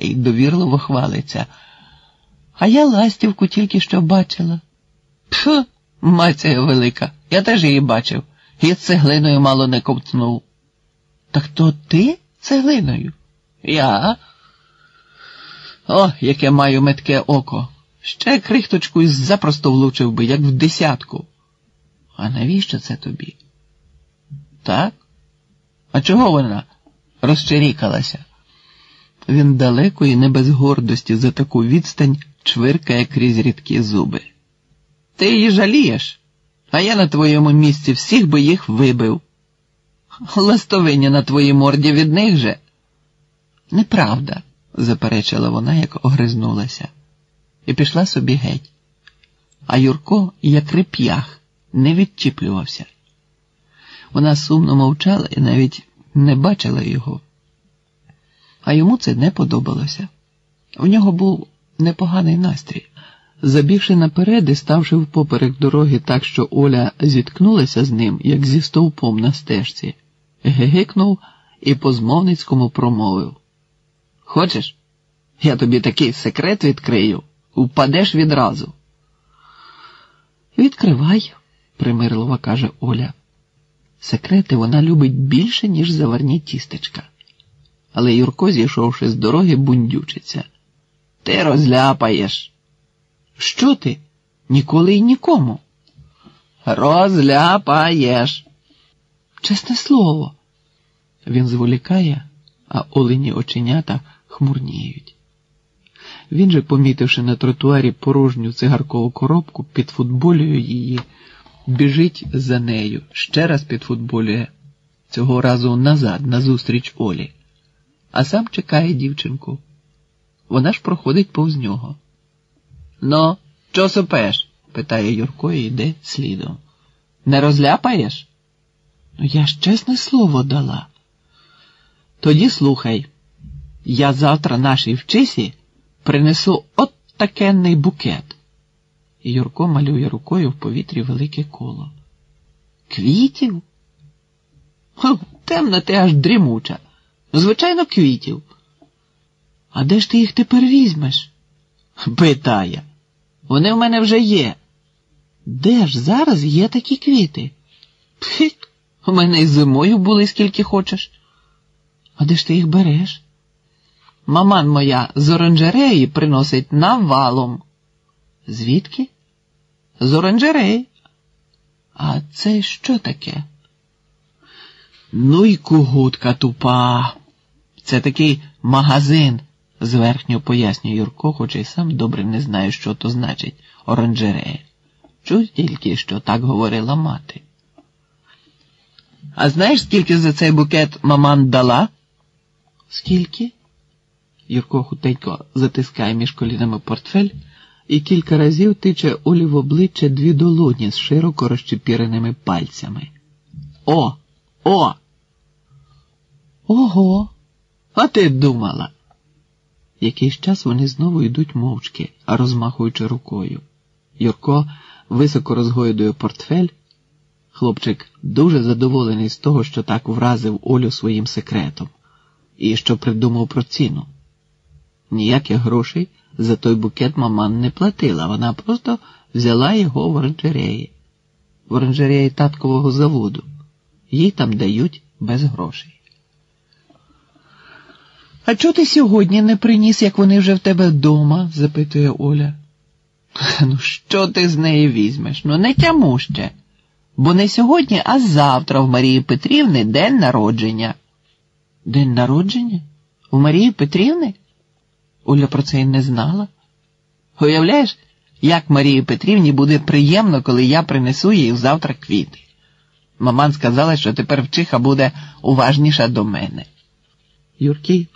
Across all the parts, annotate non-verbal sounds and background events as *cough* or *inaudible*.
і довірливо хвалиться. А я ластівку тільки що бачила. Пф, мація велика, я теж її бачив, і цеглиною мало не ковтнув. Так то ти цеглиною? Я? О, яке маю метке око. Ще крихточку запросто влучив би, як в десятку. А навіщо це тобі? Так? А чого вона розчерікалася? Він далеко і не без гордості за таку відстань чвиркає крізь рідкі зуби. Ти її жалієш, а я на твоєму місці всіх би їх вибив. Ластовиня на твоїй морді від них же. Неправда, заперечила вона, як огризнулася, і пішла собі геть. А Юрко, як реп'ях, не відчіплювався. Вона сумно мовчала і навіть не бачила його. А йому це не подобалося. У нього був непоганий настрій. Забігши наперед і ставши впоперек дороги так, що Оля зіткнулася з ним, як зі стовпом на стежці, гегикнув і по змовницькому промовив. Хочеш, я тобі такий секрет відкрию, впадеш відразу. Відкривай, примирливо каже Оля. Секрети вона любить більше, ніж заварні тістечка. Але Юрко, зійшовши з дороги, бундючиться. Ти розляпаєш. Що ти? Ніколи й нікому. Розляпаєш. Чесне слово. Він зволікає, а олені оченята хмурніють. Він же, помітивши на тротуарі порожню цигаркову коробку, підфутболює її, біжить за нею, ще раз підфутболює, цього разу назад, назустріч Олі, а сам чекає дівчинку. Вона ж проходить повз нього. Ну, що сопеш? питає Юрко і йде слідом. Не розляпаєш? Ну, я ж чесне слово дала. Тоді слухай, я завтра нашій вчисі принесу от такенний букет. І Юрко малює рукою в повітрі велике коло. Квітів? Темна ти аж дрімуча. Звичайно, квітів. А де ж ти їх тепер візьмеш? Питає. Вони в мене вже є. Де ж зараз є такі квіти? Пхі, у мене і зимою були скільки хочеш. А де ж ти їх береш? Маман моя з оранжереї приносить навалом. Звідки? З оранжереї. А це що таке? Ну й кугутка тупа. Це такий магазин, зверхньо пояснює Юрко, хоча й сам добре не знає, що то значить оранжерея. Чув тільки, що так говорила мати. А знаєш, скільки за цей букет маман дала? Скільки? Юрко хутенько затискає між колінами портфель і кілька разів тиче Олі в обличчя дві долоні з широко розчепіреними пальцями. О! О! Ого! А ти думала? Якийсь час вони знову йдуть мовчки, розмахуючи рукою. Юрко високо розгойдує портфель. Хлопчик дуже задоволений з того, що так вразив Олю своїм секретом, і що придумав про ціну. Ніяких грошей за той букет маман не платила, вона просто взяла його в оранжереї, в оранжереї таткового заводу. Їй там дають без грошей. А чого ти сьогодні не приніс, як вони вже в тебе вдома? запитує Оля. *laughs* Ну, що ти з неї візьмеш? Ну, не тяму ще. Бо не сьогодні, а завтра в Марії Петрівни день народження. День народження? У Марії Петрівни? Оля про це й не знала. Уявляєш, як Марії Петрівні буде приємно, коли я принесу їй завтра квіти. Маман сказала, що тепер вчиха буде уважніша до мене. Юркий,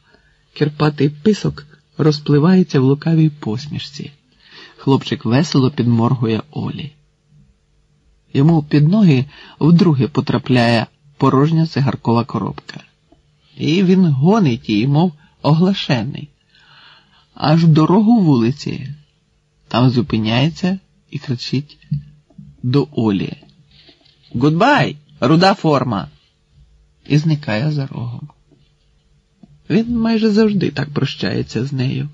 кирпатий писок розпливається в лукавій посмішці. Хлопчик весело підморгує Олі. Йому під ноги вдруге потрапляє порожня цигаркова коробка. І він гонить її, мов оглашений, аж дорогу вулиці. Там зупиняється і кричить до Олі. Гудбай, руда форма. І зникає за рогом. Він майже завжди так прощається з нею.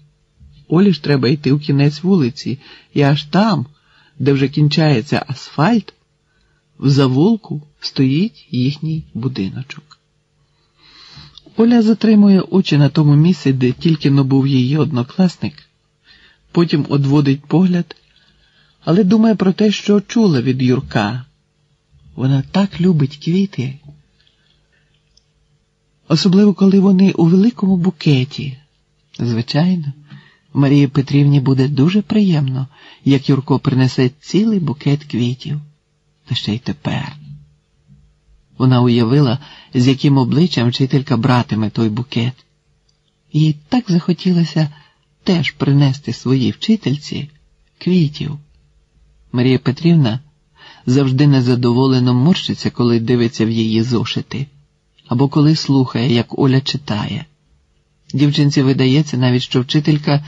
Олі ж треба йти в кінець вулиці, і аж там, де вже кінчається асфальт, в завулку стоїть їхній будиночок. Оля затримує очі на тому місці, де тільки но був її однокласник, потім одводить погляд, але думає про те, що чула від Юрка. Вона так любить квіти, особливо коли вони у великому букеті. Звичайно, Марії Петрівні буде дуже приємно, як Юрко принесе цілий букет квітів. Та ще й тепер. Вона уявила, з яким обличчям вчителька братиме той букет. Їй так захотілося теж принести своїй вчительці квітів. Марія Петрівна завжди незадоволено морщиться, коли дивиться в її зошити, або коли слухає, як Оля читає. Дівчинці видається навіть, що вчителька